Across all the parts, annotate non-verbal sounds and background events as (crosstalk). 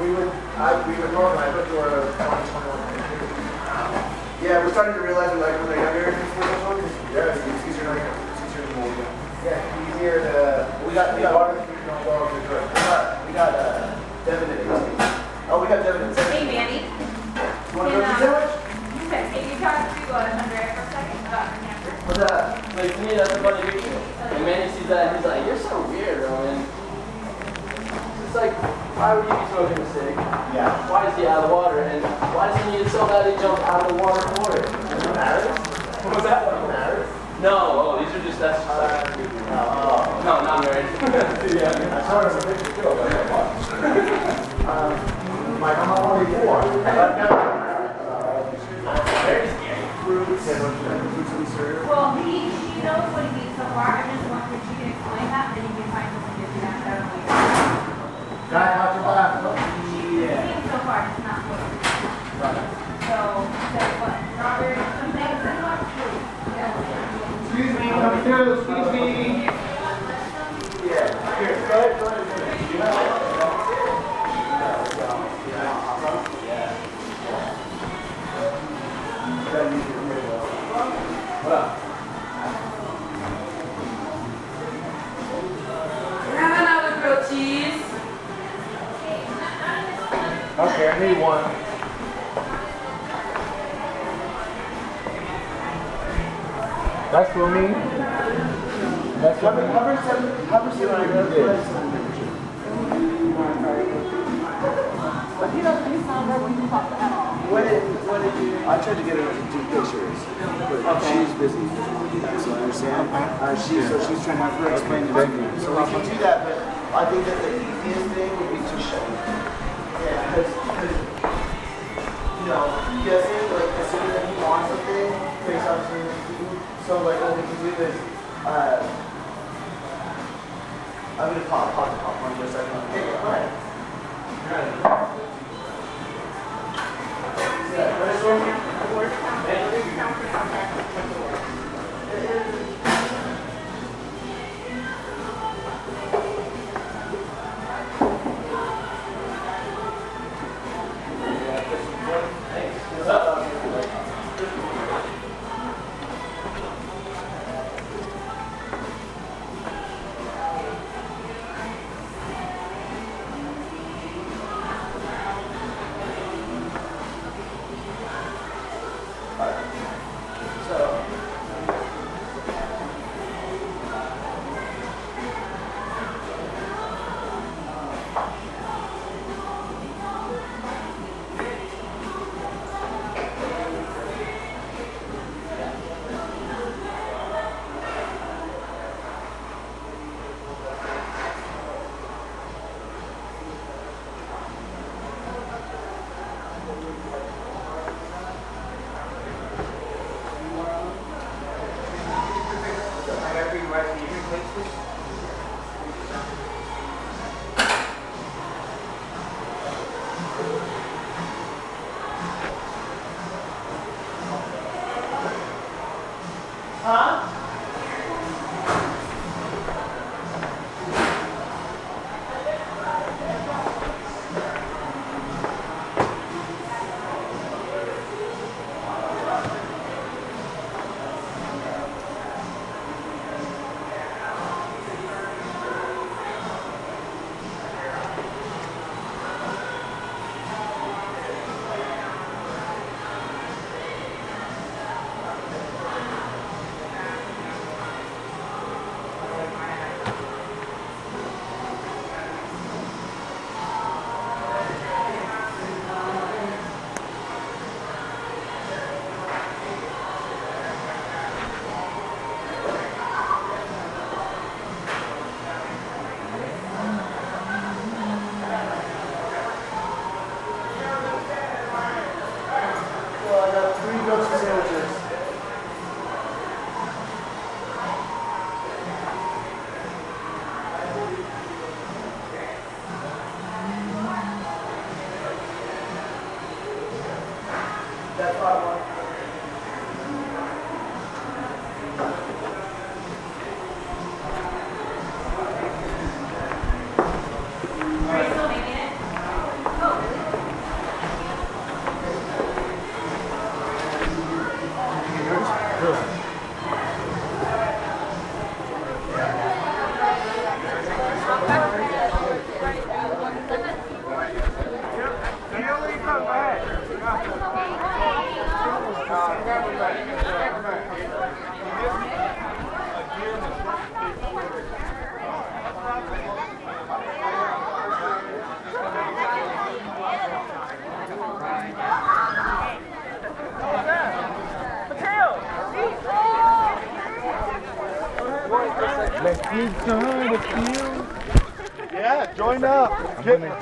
We would, I, we would normally, I thought you were 20, 21. Yeah, we're starting to realize we like when they're younger. Yeah, it's it's easier to make, it's easier to mold them. Yeah, easier to. We got, we got, Water, you don't go over we got, we got uh, Devin at 18. Oh, we got Devin at 17. Hey, Manny. You want to go to sandwich? You can you talk to uh, Andrea for a second about her camper? What's that? Like, to me, that's a funny picture. And Manny sees that and he's like, you're so weird, Roman. It's like, why would you be smoking a cig? Yeah. Why is he out of water? And why does he need it so badly jump out of the water for it? Does it matter? What was that? Doesn't matter. No, oh, these are just, that's just like, Oh. no, not married. (laughs) yeah. I saw it in the picture too, I was like, what? Um, Like, I'm only four. But no. Very scary. Fruits and fruits we serve. Well, he, she knows what he means so far. I'm just wondering if she can explain that, then you can find something to do that better later. Guy, watch your back. She seems so far, it's not what. So, that's what, Robert, some things that not true. Excuse me, come through, excuse me. Okay, I. That's for me. That's for me. Have her send, have her send me But he doesn't, he's not there when you pop the head. What did, what did you? I tried to get her to do pictures. but she's busy. So I understand. Uh, she, so she's trying to have her explain it to me. So we can do that, but I think that the easiest thing would be to show. Yeah, know, guessing, like, assuming that he wants something, based on something So, like, what we can do is, uh, I'm gonna pop, pop, pop one for a second. Hey, go ahead. Yeah,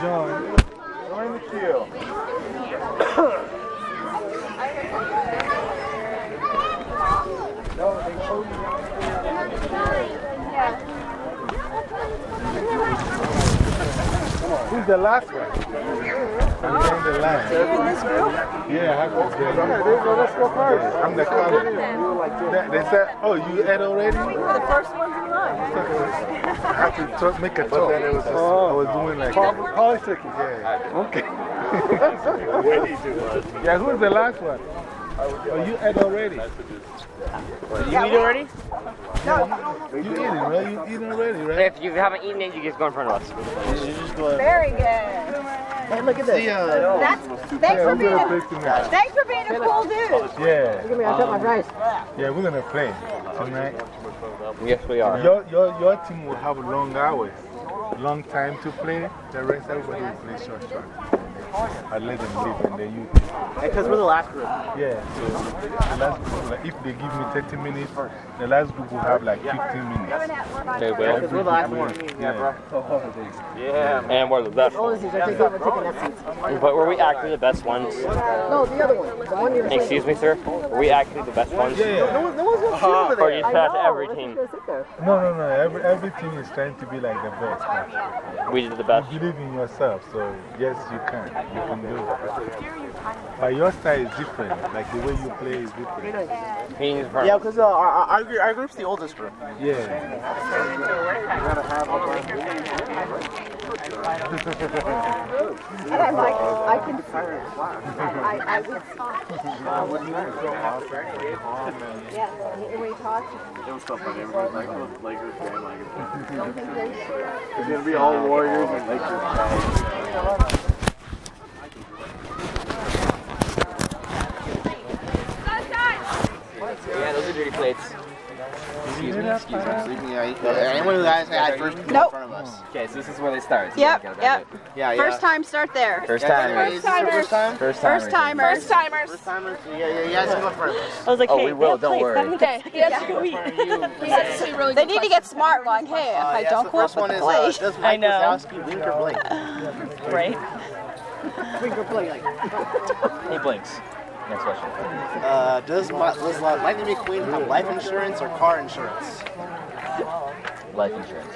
Gonna join. The queue. Who's the last one? I'm down the line. Yeah, I to get yeah, let's go first. I'm the caller. They, they said, oh, you ate already? the first line. I have to talk, make a talk. Then it was I was doing like politics. Yeah. Okay. (laughs) yeah, who's the last one? Oh, you ate already? You eat already? No, You eating, right? You eating already, right? If you haven't eaten it, you just go in front of us. You just go ahead. Very good. Hey, look at this. See, uh, That's, thanks, yeah, for being a, play tonight. thanks for being a cool dude. Yeah. Give me, I'll take my rice. Yeah, we're gonna play tonight. Um, yes, we are. Your, your, your team will have long hours, long time to play. The rest, everybody will play short, short. I let them leave and then you. Because we're the last group. Yeah, so the last group, like, if they give me 30 minutes, the last group will have like 15 minutes. They will. Because we're the last one. Yeah. bro. Yeah. And we're the best All ones. these are taking over taking that seat. But were we actually the best ones? No, the other one. The one you're Excuse me, sir? Were we actually the best ones? Yeah, yeah. No, no one's gonna uh-huh. sit over Or there. you just pass every team? No, no, no. Every, every team is trying to be like the best. actually. We did the best. You believe in yourself, so yes, you can. You can do. But your style is different. Like the way you play is different. Meetings in front Yeah, of because uh, our, our, gr- our group's the oldest group. Yeah. And I'm like, I can. I, I would. Yeah, and we talked. It was so funny. Everybody's like, Lakers fan, Lakers It's gonna be all Warriors and Lakers Yeah, those are dirty plates. Excuse me, excuse me, excuse me. Yeah, anyone who has had first people Nope. in front of us. Okay, so this is where they start. Yep, yep. Yeah, yeah. First time, start there. First Yeah, time. is this first time? First First timers. First timers. First timers? Yeah, yeah, you guys can go first. I was like, Oh, hey, we will, don't worry. Okay, he has to go eat. He has to say really They good need to get smart, going, hey, if Uh, I yeah, don't so go up with the uh, plate. does I Mike know. Wazowski blink or blink? questions, (laughs) right? He blinks. Next question. Uh, does, Ma- does uh, Lightning McQueen have life insurance or car insurance? Life insurance.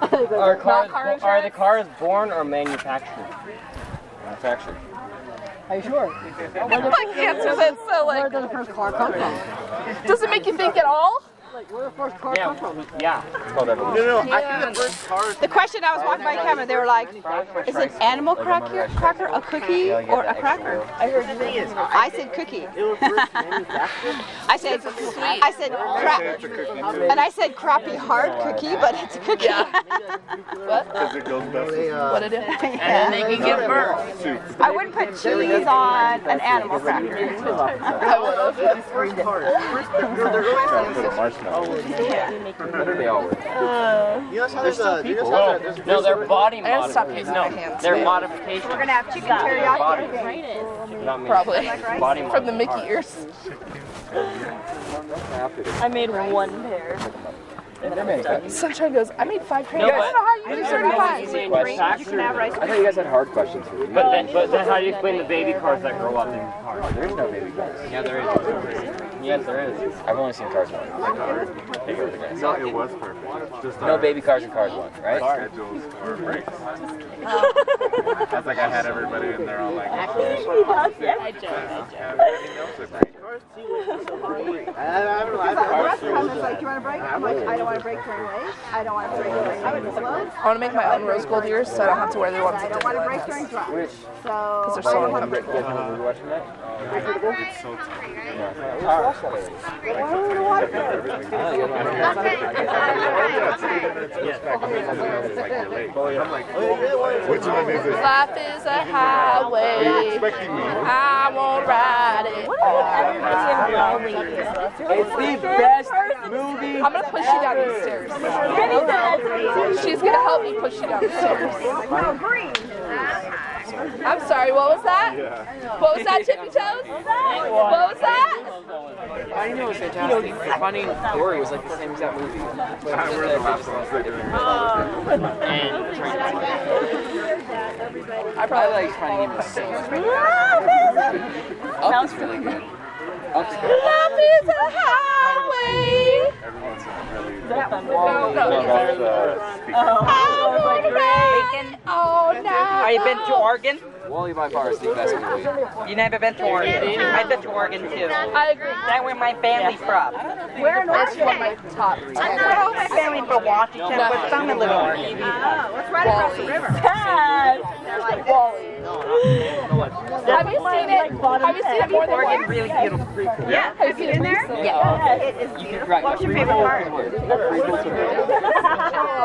(laughs) Are cars, are the cars born or manufactured? Manufactured. Are you sure? Like answer that so Where like, did the first car come from? does it make you think at all? Like, where the first car Yeah, come from? yeah. It's called evolution. No, no, I think the first car. The question I was walking by the camera, they were like, is it animal cracker, cracker a cookie, or a cracker? I heard the thing is, I, I said cookie. it was first. I said, I said crap, and I said crappy hard cookie, but it's a cookie. They, uh, What it is? and then they can get burned. I wouldn't put cheese on an animal cracker. I would. First cars. First, they're, really They all were. You there's a. Know how there's No, they're body modifications. No, they're modifications. We're gonna have chicken teriyaki. Probably. Body From the. Mickey ears. I made one pair. Sunshine goes, I made five pairs. No, I don't know how you do certified. Easy questions. You can have rice. I thought you guys had hard questions for me. But then, but then how do you explain the baby cars that grow up in cars? There is no baby cars. Yeah, there is. Yes, there is. I've only seen cars once. No, it was perfect. Just No baby cars in cars one, right? schedules or breaks. That's like I had everybody in there all like. Oh, Last (laughs) time it's like, do you want to break? I'm like, I don't want to break during race. I don't want to break during slow. I want to make my own rose gold ears so I don't have to wear the ones that don't want to break during drop. Which? So They're so uncomfortable. You guys know we were watching that? It's so Which one is it? Life is a highway. Are you expecting me? I won't ride it. It's the best movie. I'm gonna push you down these stairs. She's gonna help me push you down the stairs. I'm sorry, what was that? What was that, Tippy Toes? What was that? I didn't know it was fantastic. Finding Dory was like the same exact movie. I we're the last ones that And trying to I probably like finding him so Up is really good. Up's good. Life is a highway. Everyone's really. No, No, no. that's speaker. I wanna ride all night. Have you been to Oregon? WALL-E by far is the best movie. You never been to Oregon? I've been to Oregon too. I agree. That's where my family's from. Where in That's one of my top Well, my family from Washington, but some live in Oregon. Oh, What's right across the river? WALL-E. Have you seen it? Have you seen it more than Oregon's once? really beautiful. Yeah. Have you seen it recently? Yeah. It is beautiful. Right. What's your favorite part?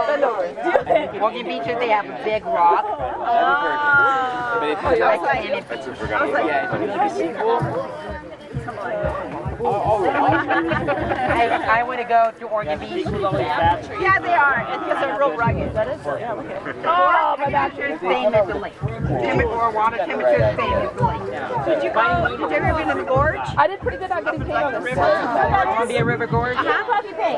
Bend over. Oregon (laughs) beaches, they have a big rock. Oh. But if you like, And if I just forgot about yeah, if you need a sequel, I I, I want to go to Oregon Beach. Yeah, they are. It's because they're real rugged. That is. Oh, my temperature's same as the lake. Temperature, water temperature is same as the lake. Did you go? Did you ever been in the gorge? I did pretty good on getting paid on this. Columbia River Gorge. Uh-huh. How about you pay?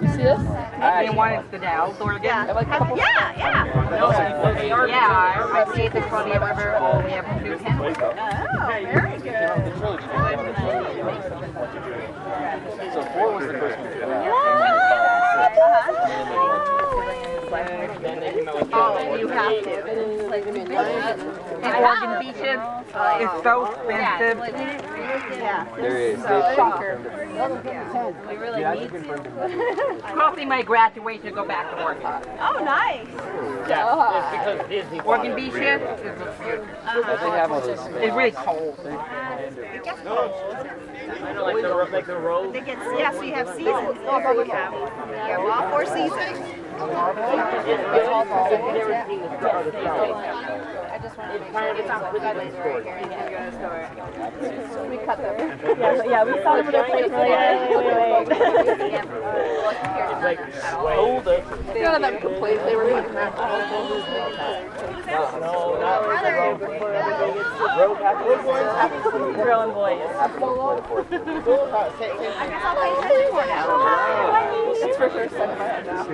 You see this? And one is the Dalles, Oregon. Yeah, like a couple. Yeah, yeah. Yeah, I, I stayed the Columbia River all the way up to Kent. Oh, very good. So four was the first one. Ah, Oh, you have to. Oregon beaches is so expensive. There is. Shocker. We really need to. Costing my graduation to go back to Oregon. Oh, nice. Yeah, it's because Disney. Oregon beaches is all those. it's really cold. I know, like the like the road. Get, yeah, so you have seasons oh, there. You have, yeah, well, all four seasons. We cut them. Yeah, yeah, we saw them in their place. Wait, wait, wait. It's like hold up. None of them complained. They were fucking (laughs) that. No, not the road. Road after Girl and boys. It's for sure stuck in my head now.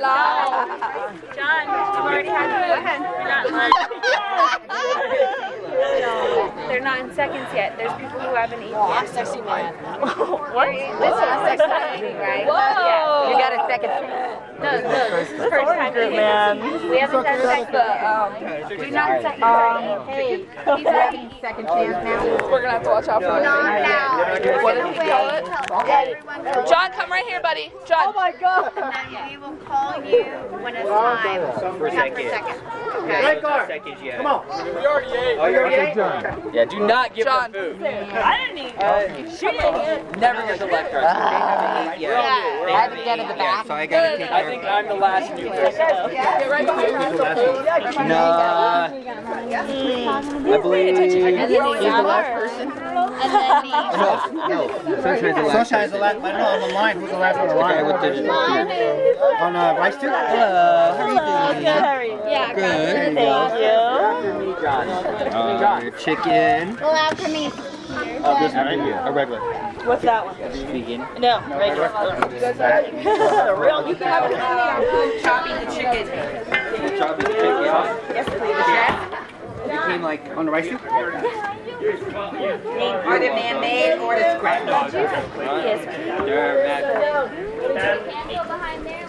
Long. John, I've already had you. They're not (laughs) in, they're not in seconds yet. There's people who haven't eaten yet. Sexy man. (laughs) What? This is the second time eating, right? Whoa. You got a second. No, no, this is the first time eating. We haven't done second yet. We've not second um, Hey, he's ready. Second chance now. We're gonna have to watch out for it. What did we call it? John, come right here, buddy. John. Oh my god. and then we will call you when it's time. For Time for second. second. Okay? Seconds yet. Come on. Oh, you already ate? Yeah, do not give John. them food. I didn't eat. Never give the leftovers. They haven't eaten yet. Yeah. They haven't eaten yet, so I gotta take I think I'm the last new person. Get right behind me. No, I believe he's the last person. And then me. No, Sunshine's the last Sunshine's the last, I don't know, on the line. Who's the last on the The guy line? with the On uh, Rice Tube? Hello. How are you doing? Yeah, Good. Thank John. Uh, your chicken. Well, after me. Oh, this one right here. A regular. What's that one? Vegan. No, regular. (laughs) Real. You can have it. Chopping the chicken. Chopping the chicken. Yes, please. You came like on the Rice Tube? Are they man-made or the scratch? Yes. They're mad. Candle behind there.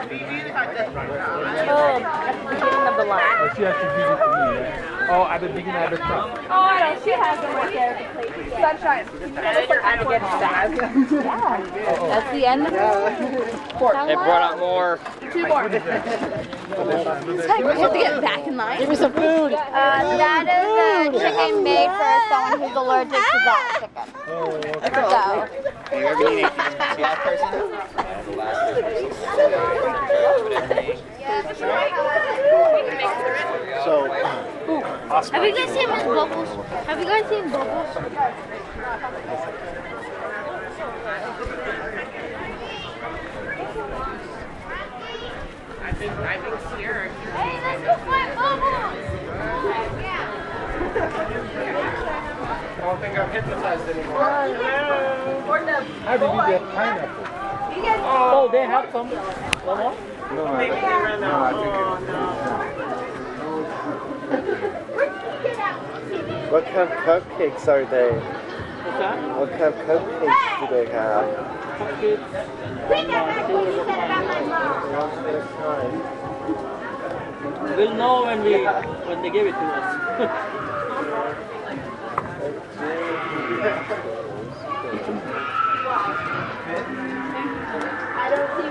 Oh, at the beginning of the line. Oh, she has to give it to me, right? Oh, at the beginning, at the top. Oh, I know. She has them right there. Sunshine. I can get that. Yeah. That's the end of it. They brought out more. Two more. We have to get back in line. Give me some food. Uh, that is a chicken made for someone who's allergic to that chicken. Oh, okay. So, You ever eat anything? The last person? The last So, have you guys seen Miss Bubbles? Have you guys seen Bubbles? I think, I think Sierra. Hey, let's go find Bubbles! I don't think I'm hypnotized anymore. How did you get pineapple? Oh, they have some. No, I, no, I think what kind of cupcakes are they? What kind of cupcakes do they have? We never actually said about my mom. This time. We'll know when we when they give it to us. (laughs)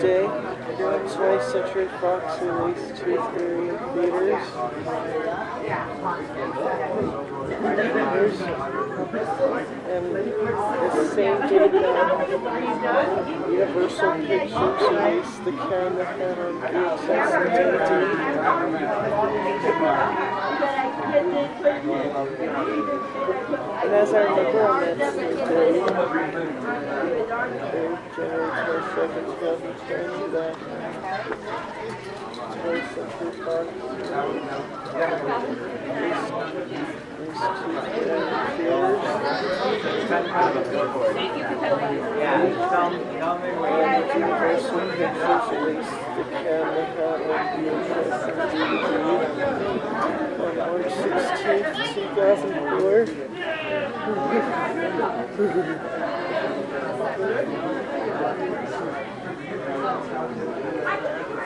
Day, 20th Century Fox released to Korean theaters. There's, and the same day Universal Pictures released the camera had on VHS and DVD. And as I remember on that same day, January 22nd, 2020, that 20th Century Fox Universal Pictures released the camera had on March 16th, 2004.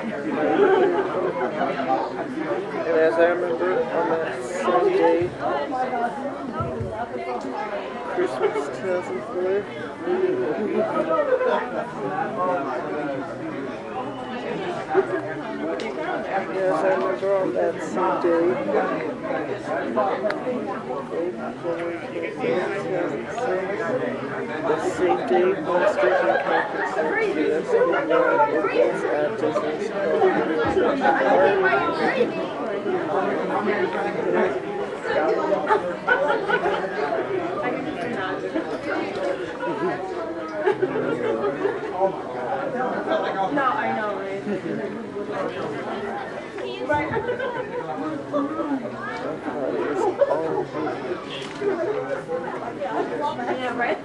And as I remember on that Sunday, Christmas 2004, Yes, I remember on that day. The day, Monsters and Carpets US opens at Disney's No, I know, Yeah, right?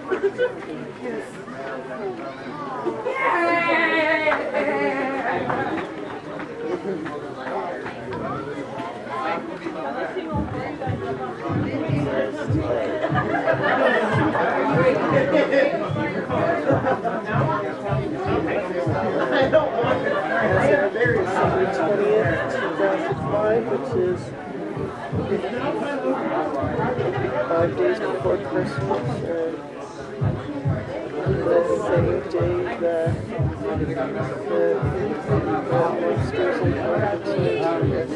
(laughs) December 20th, 2005, which is five days before Christmas, and the same day that the Monsters and Carpets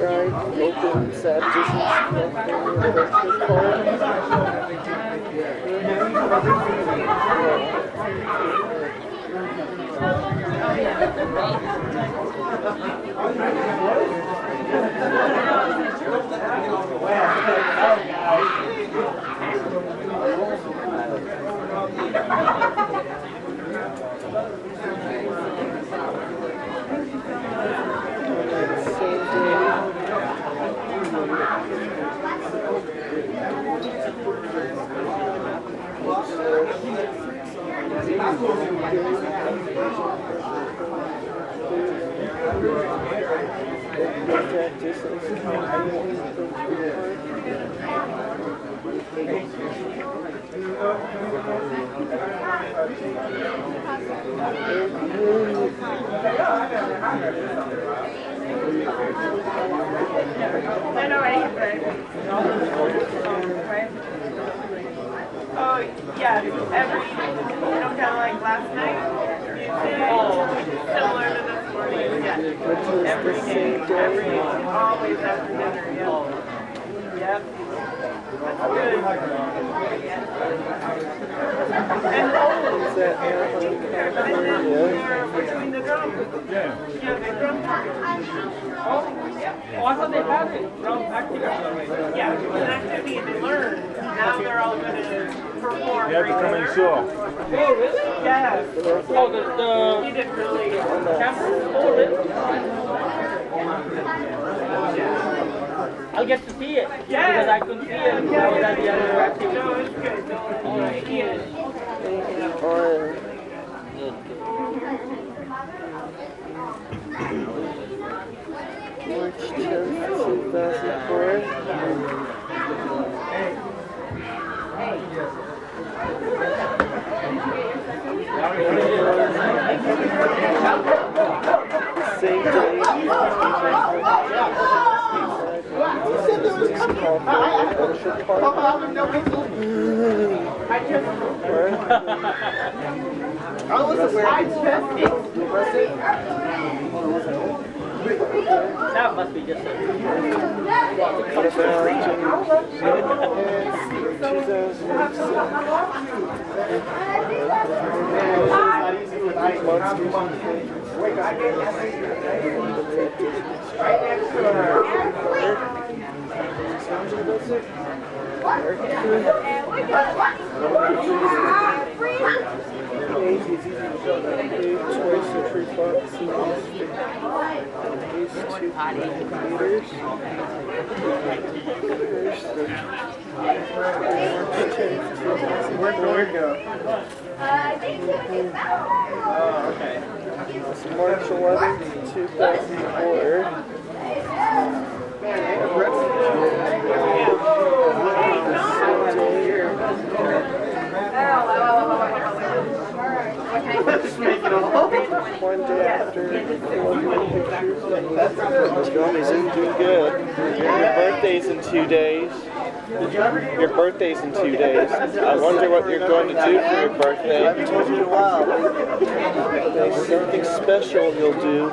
ride opens at Disney's California Adventure Same day. Jack Disney's I know, right? Right? Oh, yeah, every, you know, kind of like last night, music, similar to yeah. Every day, same day. every, always after dinner. Yep. Between the drums. Yeah, the drum Oh, yeah. Oh, I thought they had it. Drum activity already. Yeah, it was an activity and they learned. Now they're all going to perform You have to come and show. Oh, really? Yes. Oh, the, He the did oh, really camera? Oh, really? I'll get to see it. Yeah. Because I couldn't see it. Was at the other. No, it's good. Right. Yeah. On March 10th, 2004. Same day. Oh, it's a side That must be just a. Twice the tree box. These two. Where'd it go? Oh, okay. March 11th, 2004. One day after. Johnny's in doing good. Your birthday's in two days. Your birthday's in two days. I wonder what you're going to do for your birthday. I haven't told you a while. Something special you'll do.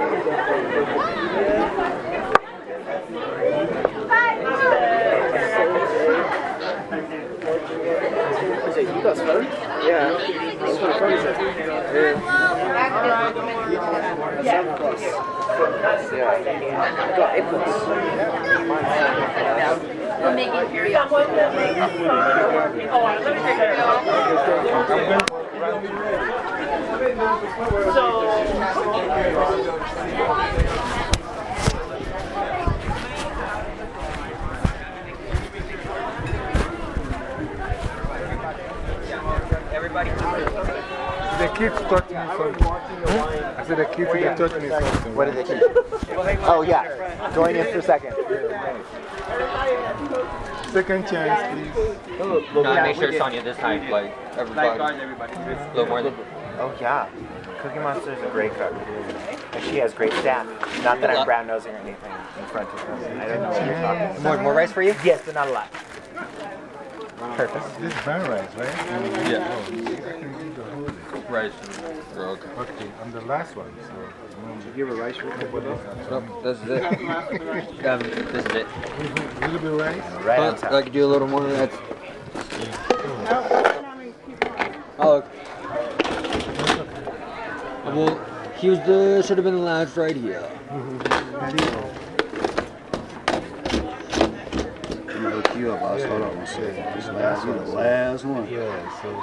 you. I got eight plus. We're making period. The kids taught me something. I said the kids they taught me something. What did they teach? Oh, yeah. Join us for a second. Second chance, please. No, make sure it's on you this time, like everybody. A little more than. Oh, yeah. Cookie Monster is a great cook. And she has great staff. Not that I'm brown nosing or anything in front of her. I don't know what you're talking about. More, more rice for you? Yes, but not a lot. Perfect. This is brown rice, right? Yeah. Oh, I can do the whole thing. Rice and rogue. Okay, I'm the last one, so. You have a rice Nope, this is it. (laughs) um, this is it. A little bit of rice? Right on But. I could do a little more. That's. Oh. Well, he was the should have been the last right here. I'm gonna hook you up, boss. Hold on one second. This last one, the last one. Yeah, so.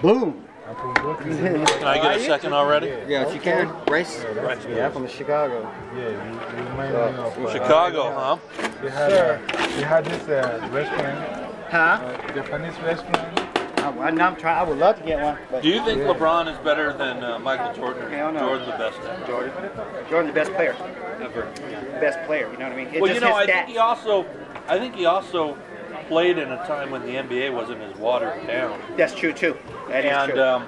Boom! From Can I get a second already? Yeah, if you can. Rice. Yeah, from Chicago. Yeah, you, you remind me of. From uh, Chicago, huh? They had, uh, they had this uh, restaurant, Huh? uh, Japanese restaurant. I, I'm, I'm trying. I would love to get one. But Do you think LeBron is better than uh, Michael Jordan? or Hell no. Jordan the best ever? Jordan. Jordan's the best player. ever? Best player. You know what I mean? Well, you know, I think he also, I think he also played in a time when the NBA wasn't as watered down. That's true too. That is and true. um,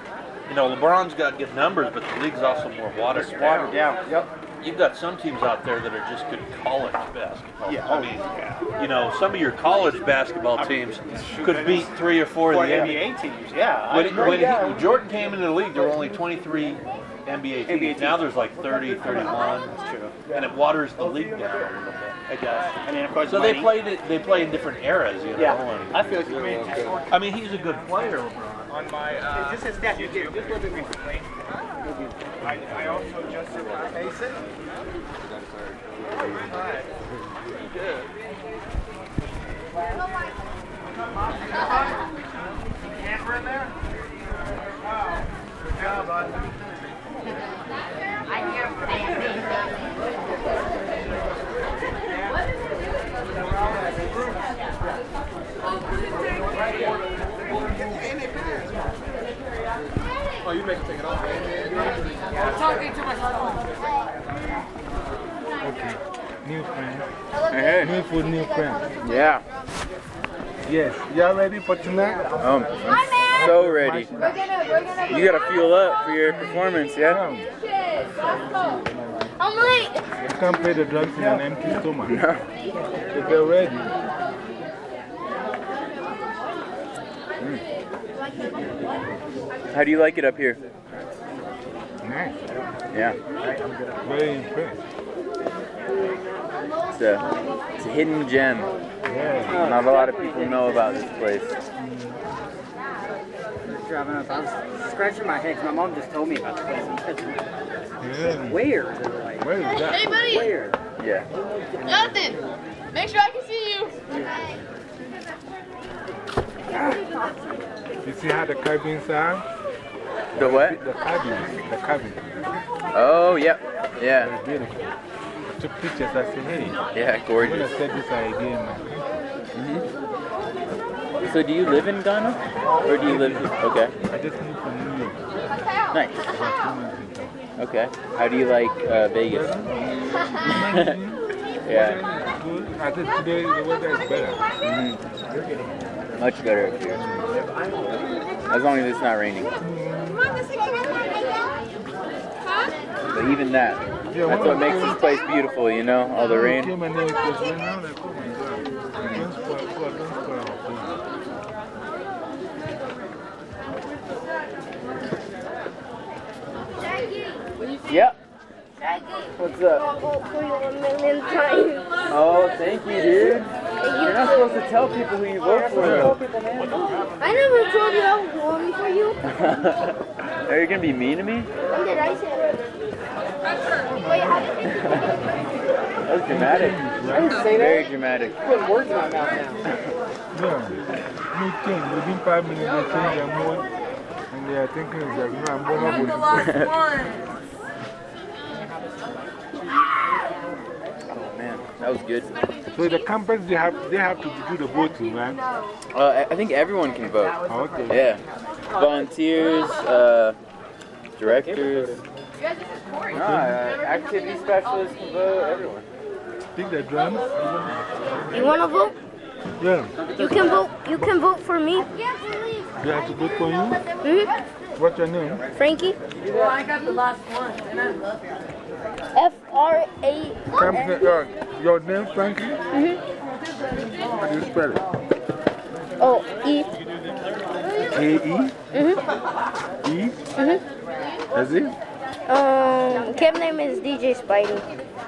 you know, LeBron's got good numbers, but the league's also more watered It's down. watered down. Yep. You've got some teams out there that are just good college basketball. Yeah. I mean, you know, some of your college basketball teams could beat three or four of the NBA. NBA teams, yeah. When, agree, when yeah. he, Jordan came into the league, there were only 23 NBA teams. Now there's like 30, 31. That's true. And it waters the league down a little bit. It does. And then of course So they money. played it. They play in different eras, you know. Yeah. and- I feel like you made. I mean, he's a good player, LeBron. On my, uh, Just a statue here. just living recently, I, I also just did that. Mason? Camera in there? Wow. Good job, bud. Oh, you make it take it off. Okay. New friend. Hey. New food, friend. Yeah. Yes. Y'all ready for tonight? Um, I'm so ready. You gotta fuel up for your performance, yeah? I'm late. You can't play the drums in an empty stomach. No. So get ready. How do you like it up here? Nice. Yeah. Very impressed. It's a, it's a hidden gem. Yeah. Not a lot of people know about this place. Driving up, I was scratching my head 'cause my mom just told me about the place. in Pittsburgh. Yeah. Where? Like, Where is that? Hey, buddy. where? Yeah. Jonathan, make sure I can see you. You see how the cabins are? The what? The cabins. The cabins. Oh, yep. Yeah. They're beautiful. I. I said, hey, Yeah, I'm going to set this idea in my country. So do you live in Ghana? Or do you live, okay. I just moved from New York Nice. about two months ago. Okay. How do you like uh, Vegas? (laughs) yeah. I think today the weather is better. Mhm. Much better up here. As long as it's not raining. But even that, that's what makes this place beautiful, you know? All the rain. Came and then it was raining. I'm like, oh my God. Don't spoil, spoil, don't spoil our food. Yep. What's up? I'll vote for you a million times. Oh, thank you, dude. You're not supposed to tell people who you vote for. I never told you I was voting for you. (laughs) Are you gonna be mean to me? When did I say it? Wait, how did you That was dramatic. I didn't say Very that. dramatic. Put words in my mouth now. Yeah. New change. Within five minutes, they change their mood. And they are thinking, it's like, no, I'm going to vote. Oh man, that was good. So the campus, they have, they have to do the voting, right? Uh, I- I think everyone can vote. Oh, okay. Yeah. Volunteers, uh, directors. Nah, uh, activity specialists can vote, everyone. Pick the drums. You want to vote? Yeah. You can vote. You can vote for me. They have to vote for you. Mhm. What's your name? Frankie. Well, I got the last one. And I I F R A. Campus, uh, your name, Frankie? Mhm. How do you spell it? Oh, E. K-E? Mhm. E? Mhm. Is it? Um, camp name is DJ Spidey.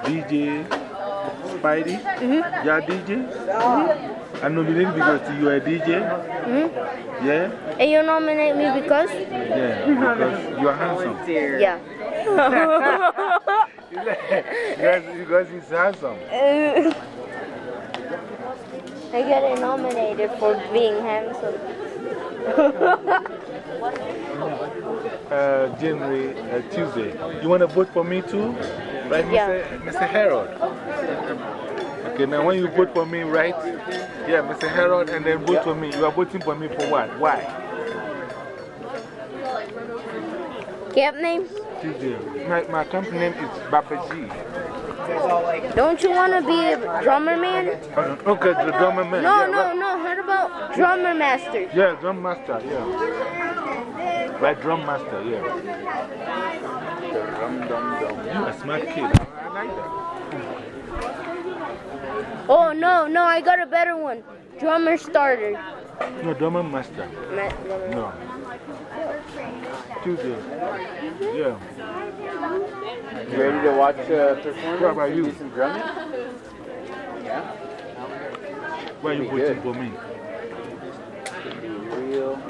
DJ Spidey? Mhm. Yeah, DJ? I nominated because you are a DJ? Mhm. Yeah? And you nominate me because? Yeah, because you are handsome. Yeah. (laughs) Because, because he's handsome. (laughs) I got nominated for being handsome. (laughs) Uh, January, uh, Tuesday. You want to vote for me too? Right, Mr. Yeah. Mr. Harold? Okay, now when you vote for me, right? Yeah, Mr. Harold, and then vote for me. You are voting for me for what? Why? Camp name? Tuesday. My, my company name is Baba G. Don't you want to be a drummer man? Uh, okay, the drummer man. No, yeah, no, no. What about drummer master? Yeah, drum master, yeah. Right, drum master, yeah. You're a smart kid. I like that. Oh, no, no. I got a better one. Drummer starter. No, drummer master. No. Tuesday. Yeah. You ready to watch a performance? What about you? Do some drumming? Yeah. Why you Pretty voting good. for me? Real good.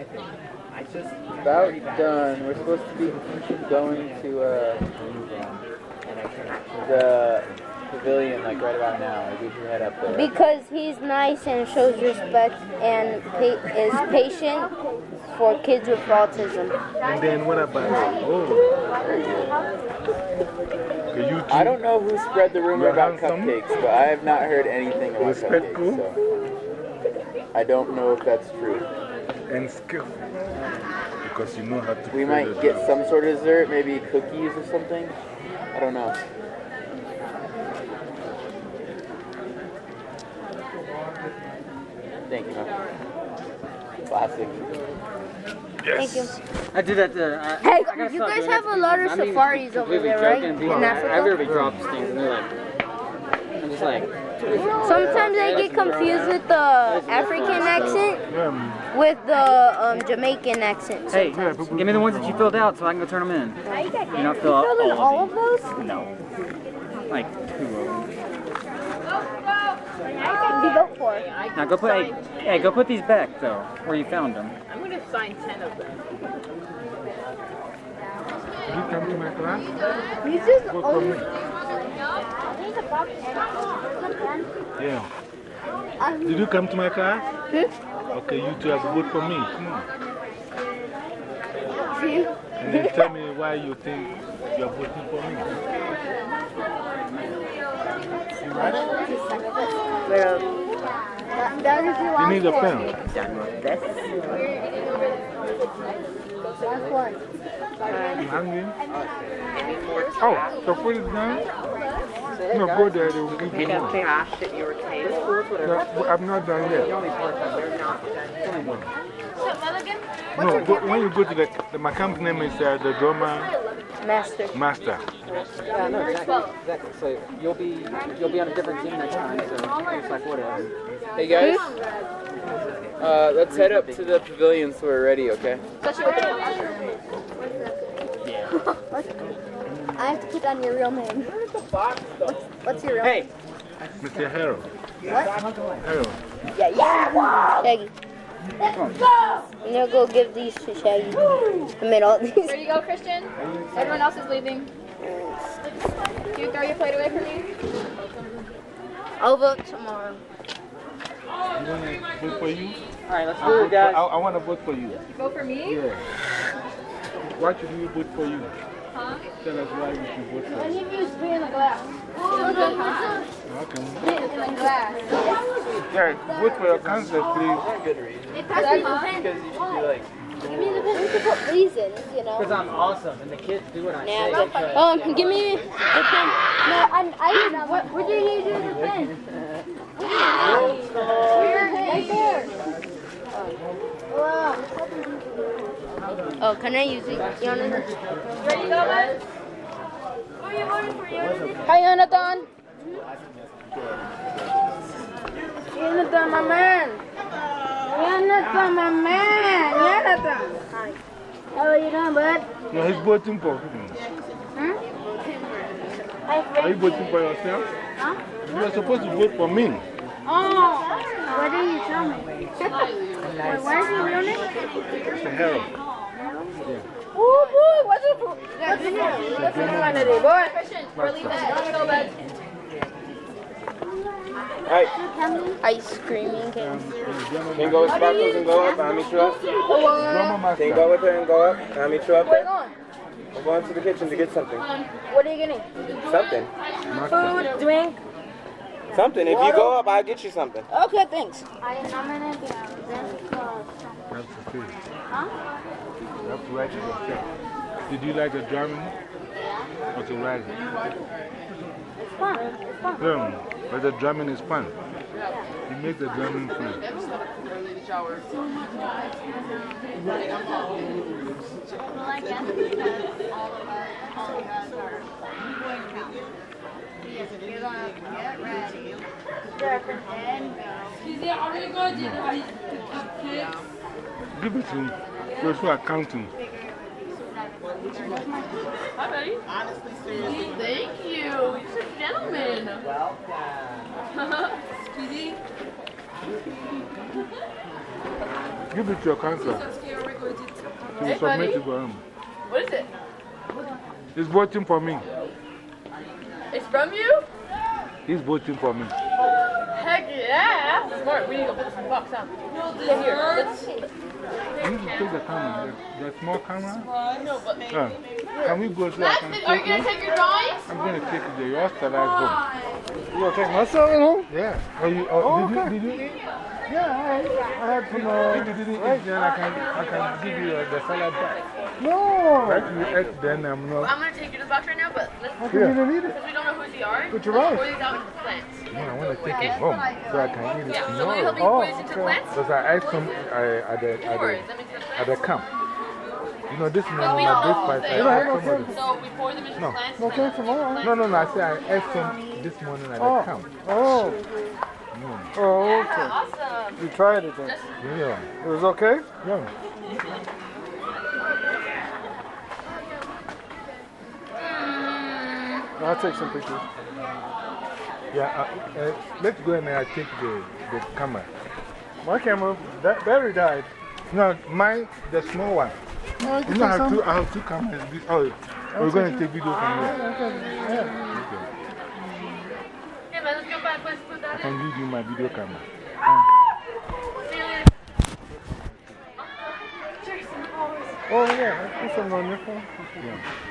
I just about done. We're supposed to be going to uh, the pavilion like right about now. Like we should head up there. Because he's nice and shows respect and pa- is patient for kids with autism. And then what about Oh. You I don't know who spread the rumor about handsome? cupcakes, but I have not heard anything about cupcakes. So I don't know if that's true. And skillful. Because you know how to We might the get drum. some sort of dessert, maybe cookies or something. I don't know. Thank you. man. Classic. Thank you. I did that there. I, Hey, I gotta you guys have a lot of because I'm even safaris over there, right? In Africa? I've literally dropped things and they're like, I'm just like, Sometimes I get confused with the African accent with the um, Jamaican accent. hey, give me the ones that you filled out so I can go turn them in. You not fill out Filled in all all of of those? No. Like two of them. Who you vote for? Now go put, hey, hey, go put these back though, where you found them. I'm going to sign 10 of them. Did you come to my class? These is Vote for only. me. Yeah. Did you come to my class? Hmm? Okay, you two have to vote for me. Come on. And then tell me why you think you're voting for me. That, that is your You need a pen. one. done. Last one. You hungry? Oh, the food is done? No, go there, they will give you Pick up more. Cash at your. No, I'm not done yet. They're. No, go, when you go to the, the my camp name is uh, the drummer Master. master. Yeah, no, exactly. Exactly. So you'll be, you'll be on a different team next time. So it's like whatever. Hey guys, uh, let's head up to the pavilion so we're ready, okay? (laughs) I have to put down your real name. What's, what's your real Hey, Mr. Harold. What? Harold. Yeah, yeah. Shaggy. I'm gonna go give these to Shaggy. I made all these. There you go, Christian. Everyone else is leaving. Do you throw your plate away for me? I'll vote tomorrow. I'm going to vote for you. all right, let's I, do it, guys. I, I want to vote for you. You vote for me? Yeah. Why should we vote for you? Huh? Tell us why we should vote for I you. need you to spit in the glass. How come? Spit in the glass. Yeah, vote for your council, please. Hey, pass me the pen. Because you should be like, Give me the pen to put reasons, you know. Because I'm awesome and the kids do what I say. Yeah, but, um, give me the pen. No, I, I, what, what do you need to do with the pen? Where? Right there. Oh, can I use it? You wanna- Ready to go, bud? Who are you voting for, Jonathan? Hi, Jonathan. Jonathan, my man. Jonathan, my man. Jonathan. Hi. How are you doing, bud? No, he's voting for whom? Hmm? Are you voting for yourself? Huh? You are supposed to vote for me. Oh, what did you tell me? Wait, what is your real name? Harold. Oh, boy, what's it for? What's it for? What's it for today, boy? Christian, relieve that. Let's go, bud. alright, Ice creaming can. go with Sparkles and go up, I'll meet you up. Can go with her and go up, I'll meet you up Where going? We're going to the kitchen to get something. What are you getting? Something. Food, drink. Something. If you go up, I'll get you something. Okay, thanks. That's okay. Huh? You have to write it yourself. Did you like the drumming? Or to write it? It's fun. It's fun. Yeah, but the drumming is fun. It makes the drumming fun. Well, I guess because all of us, all of us are going to We're gonna get ready. Then Give it to those who are counting. Honestly, seriously. Thank you. You're a gentleman. Welcome. Give it to your counselor. He will submit it for him. What is it? He's voting for me. It's from you? He's voting for me. Yeah. Smart. We need to go put the box, huh? Yeah, here. Let's. You need to take the camera. The, small camera. No, but Uh, can we go so I are you take gonna take your drawings? I'm going to take the your salad home. You gonna take my salad home? Yeah. Oh, you, oh, Oh, did, okay. you, did you eat? Yeah, I, I had some. Uh, If you didn't eat, then I can, I can give you uh, the salad back. No! Right? You ate, then I'm not. I'm gonna take you to the box right now, but let's. How come you didn't eat it? Because we don't know whose they are. But you're let's right. pour these out into the plants. No, I want to take it home so I can eat it Yeah, so will you help me tomorrow. into the plants? Because I ate some uh, at, the, at, the, it. That makes sense. at the camp. You know, this Because morning we at don't know breakfast, who I they are. ate some of it. So we pour them into No. plants. No, okay, tomorrow. No, no, no. I said I ate some this morning at the Oh. camp. Oh. Mm. Oh, Yeah, awesome. You tried it then. Yeah. It was okay? Yeah. I'll take some pictures. Yeah. Uh, uh, let's go and I take the, the camera. My camera, that battery died. No, mine, the small one. Oh, You know, I have two, I have two cameras. This, oh, we're going to take video from here. Yeah. Okay. Hey man, let's go back. Let's put I can give you my video camera. See you later. Jason, always. Oh, yeah. I Put something on your phone. Yeah.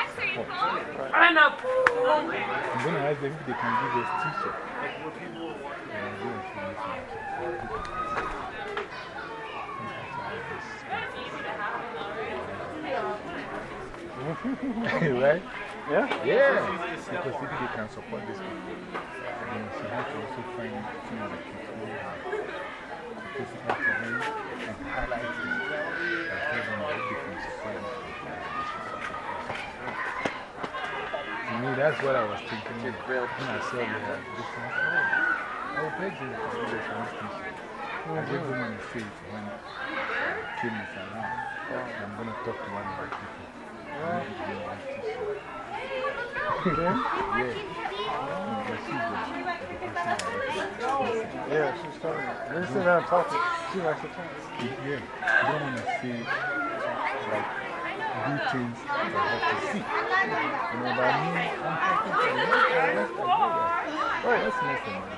I'm going to ask them if they can give us (laughs) t-shirt. Yeah, I'll go and see this one. right? Yeah? Yeah. Because if they can support this people, then she has to also find some of the people who have participate for them and highlight it and tell them what they can support them. To me, that's what I was thinking when I saw they had this one. Oh, I will pledge you to do this one t-shirt. I gave them on the face when Kim is around. I'm going to talk to one of my people. I need to give them one t-shirt. Yeah? Yeah. She's the, the person that Yeah, she's talking. We're sitting talking. She likes to talk. Yeah, I don't want to say, like, do things that I have to see. You know, but I mean, I'm talking to you. Let's agree that. Right, mess around.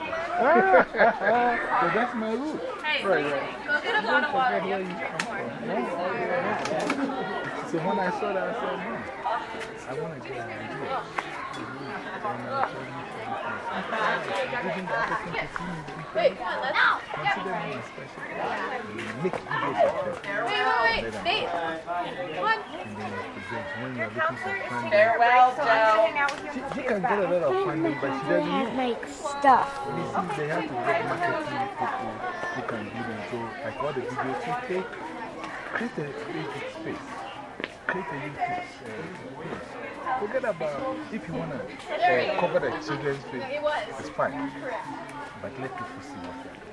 so that's my rule. Hey, Right, right. go get a bottle of water. forget where you come from. No, so when I saw that, I said, no, I want to get an idea. Wait, come on, let's. Of them. Wait, wait, wait. Nate. Come on. And then I present when you're looking for. Farewell, So I'm hang out with you She, she can get a of funding, but she doesn't know. Make stuff. See, they have to get marketing people who can do them. So, like all the videos you take, create a space. Create a YouTube uh, page. Forget about if you want to uh, cover the children's face, it's fine. But let people see what you're doing.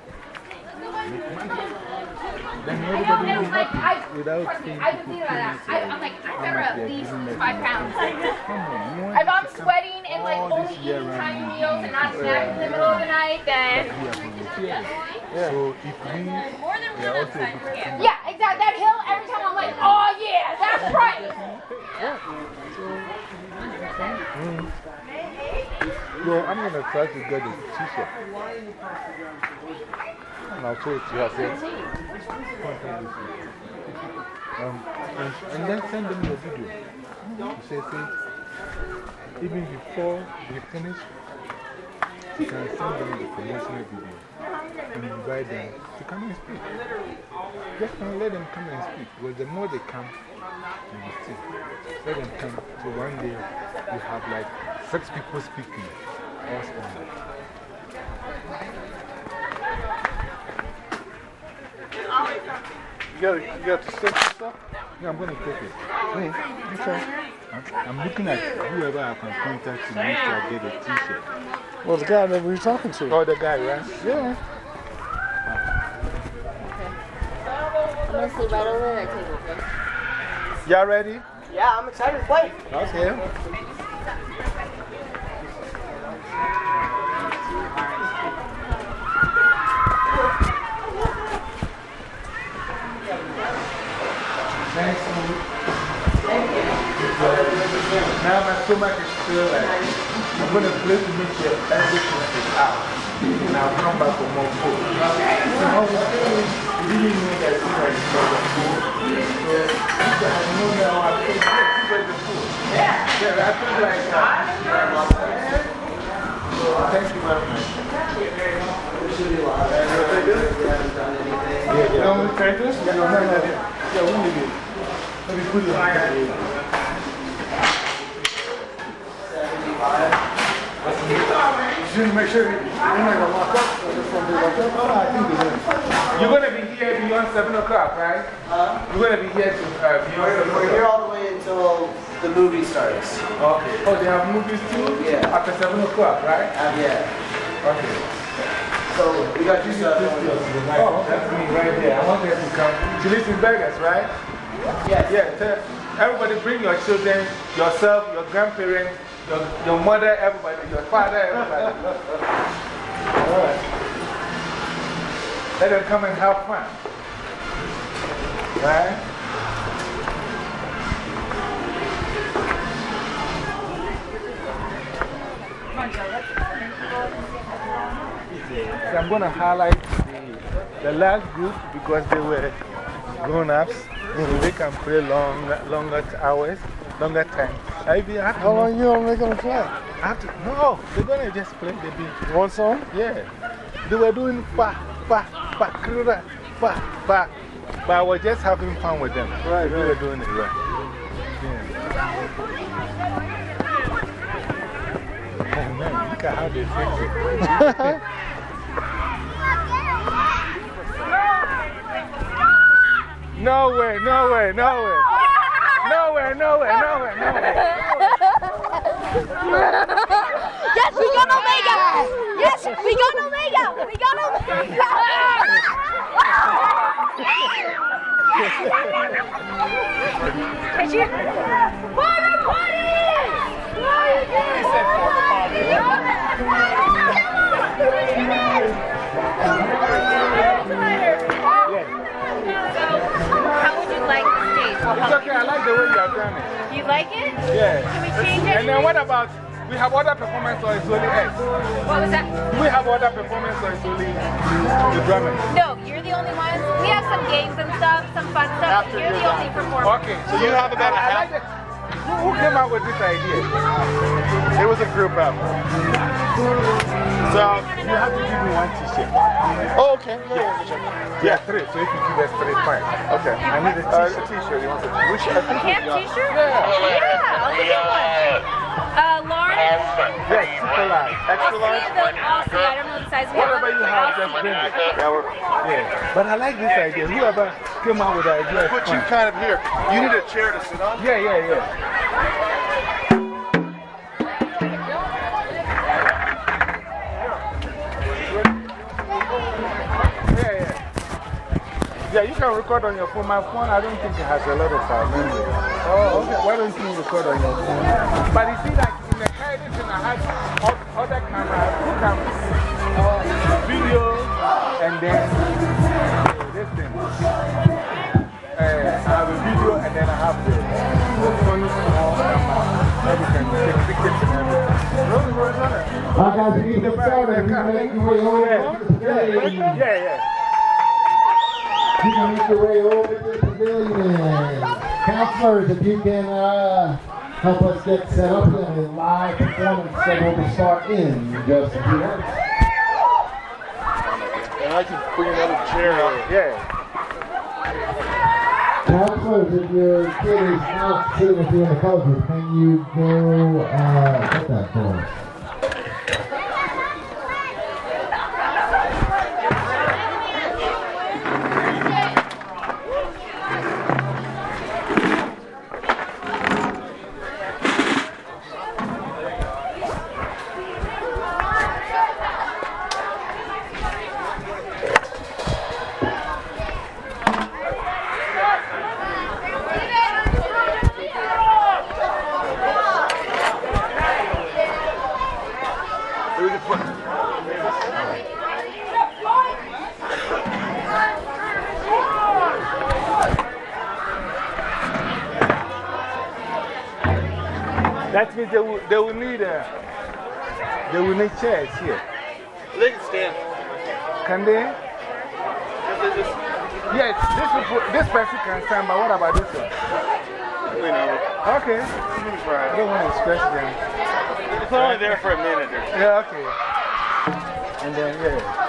Then everybody will be happy without seeing I've people been thinking that. I, I'm like, I better at least five pounds. If I'm sweating and like only eating tiny meals and not snacking in the middle of the night, then. So if we, also a good team. Yeah, exactly. That hill, every time I'm like, oh yeah, that's right. Mm. Well, I'm going to try to get a t shirt. And I'll show it to you. I said, contact this week. um, and, and then send them the video. You say, see, even before they finish, you can send them the promotional video and invite them to come and speak. Just don't let them come and speak. Because the more they come, you see. Let them come. So one day you have like six people speaking. All. You got, you got the stick stuff? Yeah, I'm going to take it. Wait, okay. I'm, I'm looking at whoever I can contact to make sure I get a t shirt. Well, the guy that we were talking to. Oh, the guy, right? Yeah. I'm going to sit right over that table, okay? Y'all ready? Yeah, I'm excited to play. Okay. Now my stomach is still like, I'm going to play to make sure everything is out. And I'll come back for more food. So, how? You know that you were in food. So, I no now I think where's the food? Yeah. Yeah, I feel like that. So, uh, thank you very much. Yeah, you know, we try this? Yeah, no, no, no. Yeah, we need it. Let me put it on Just make sure you're not going to lock up. Or just going to be locked up. Oh, I think they're going You're going to be here beyond 7 o'clock, right? Huh? You're going to be here to, uh, beyond We're, 7 we're here all the way until the movie starts. Okay. Oh, they have movies too? Yeah. After 7 o'clock, right? Uh, yeah. Okay. So we got you stuff. Oh, that's me right there. I want them to come. She lives in Vegas, right? Yes. Yeah. Tell, everybody bring your children, yourself, your grandparents, your, your mother, everybody, your father, everybody. All right. Let them come and have fun. Right? So I'm going to highlight the, last group because they were grown ups. They can play long, longer hours, longer time. I be, I How long you to make them play? To, no, they're to just play the beat. One song? Yeah. They were doing pa, pa, pa, krura, pa, pa. But I was just having fun with them. Right, They were doing it right. Yeah. (laughs) Oh man, look at how they fix it. (laughs) No way, no way, no way. No way, no way, no way, no way. yes, we got Omega! Yes, we got Omega! We got Omega! Did you? Water party! How would you like the stage? It's okay, I like the way you are done it. You like it? Yeah. Can we change it? And then what about, we have other performance or it's only X? What was that? We have other performance or it's only the drummers? No, you're the only one. We have some games and stuff, some fun stuff. but You're the only performer. Okay, so you have about a half. Who, who came up with this idea? It was a group effort. So you have to give me one t shirt. Oh, okay. Yeah, Yeah, three. So if you give us three, fine. Okay. I need a t shirt. t-shirt. You want to Which I A think camp we got- t-shirt? Yeah. Yeah, I'll get one. Uh, Lawrence? Yes, super large. Extra large? The, I'll see. I don't know the size. Whatever you have, just bring it. Yeah, yeah. But I like this idea. Whoever came up with the idea. Put you kind of here. You need a chair to sit on? Yeah, yeah, yeah. Yeah. You can record on your phone. My phone, I don't think it has a lot of uh, memory. Oh, okay. Why don't you record on your phone? But you see, like in the car, anything I have o- other cameras, two cameras. Video and then this thing. Uh, I have a video and then I have the one small camera that we can take pictures and everything. Guys, we need to get started. You can make your way over to the pavilion. Yeah, yeah. You can make your way over to the pavilion. Counselors, if you can uh, help us get set up, we have a live performance scheduled to start in just a few minutes. And I can bring another chair out. Yeah. Counselors, if your kid is not sitting with you in the coaches, can you go uh, get that for us? That means they will, they will need a, they will need chairs here. They can stand. Can they? Yes, this, this person can stand, but what about this one? Okay. I don't want to stress them. It's only there for a minute or two. Yeah, okay. And then, yeah.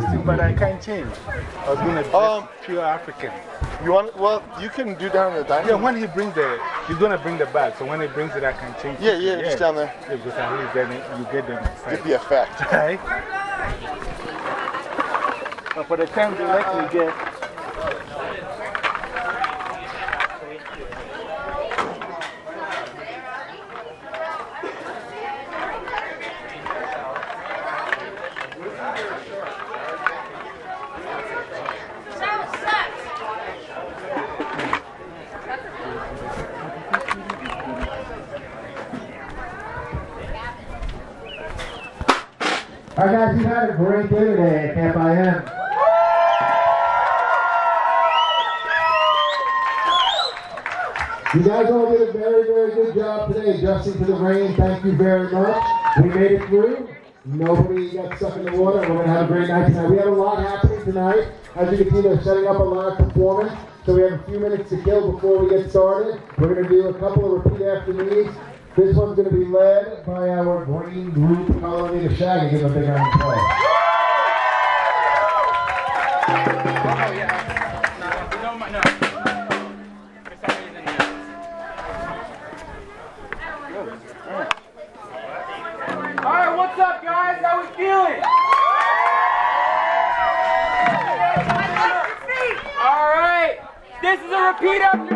Costume, but I can't change. I was going to dress um, pure African. You want, well, you can do down in the dining Yeah, when he brings the, he's going to bring the bag. So when he brings it, I can change Yeah, it. yeah, just down there. Yeah, because at least then you get them. Get the effect. Right? But for the time they let me get. All right, guys, you had a great day today at Camp IM. You guys all did a very, very good job today adjusting to the rain. Thank you very much. We made it through. Nobody got stuck in the water. We're going to have a great night tonight. We have a lot happening tonight. As you can see, they're setting up a live performance. So we have a few minutes to kill before we get started. We're going to do a couple of repeat after me's. This one's going to be led by our green group, Colony the Shaggy. Give a big round of applause. Alright, what's up, guys? How we feeling? Alright, this is a repeat after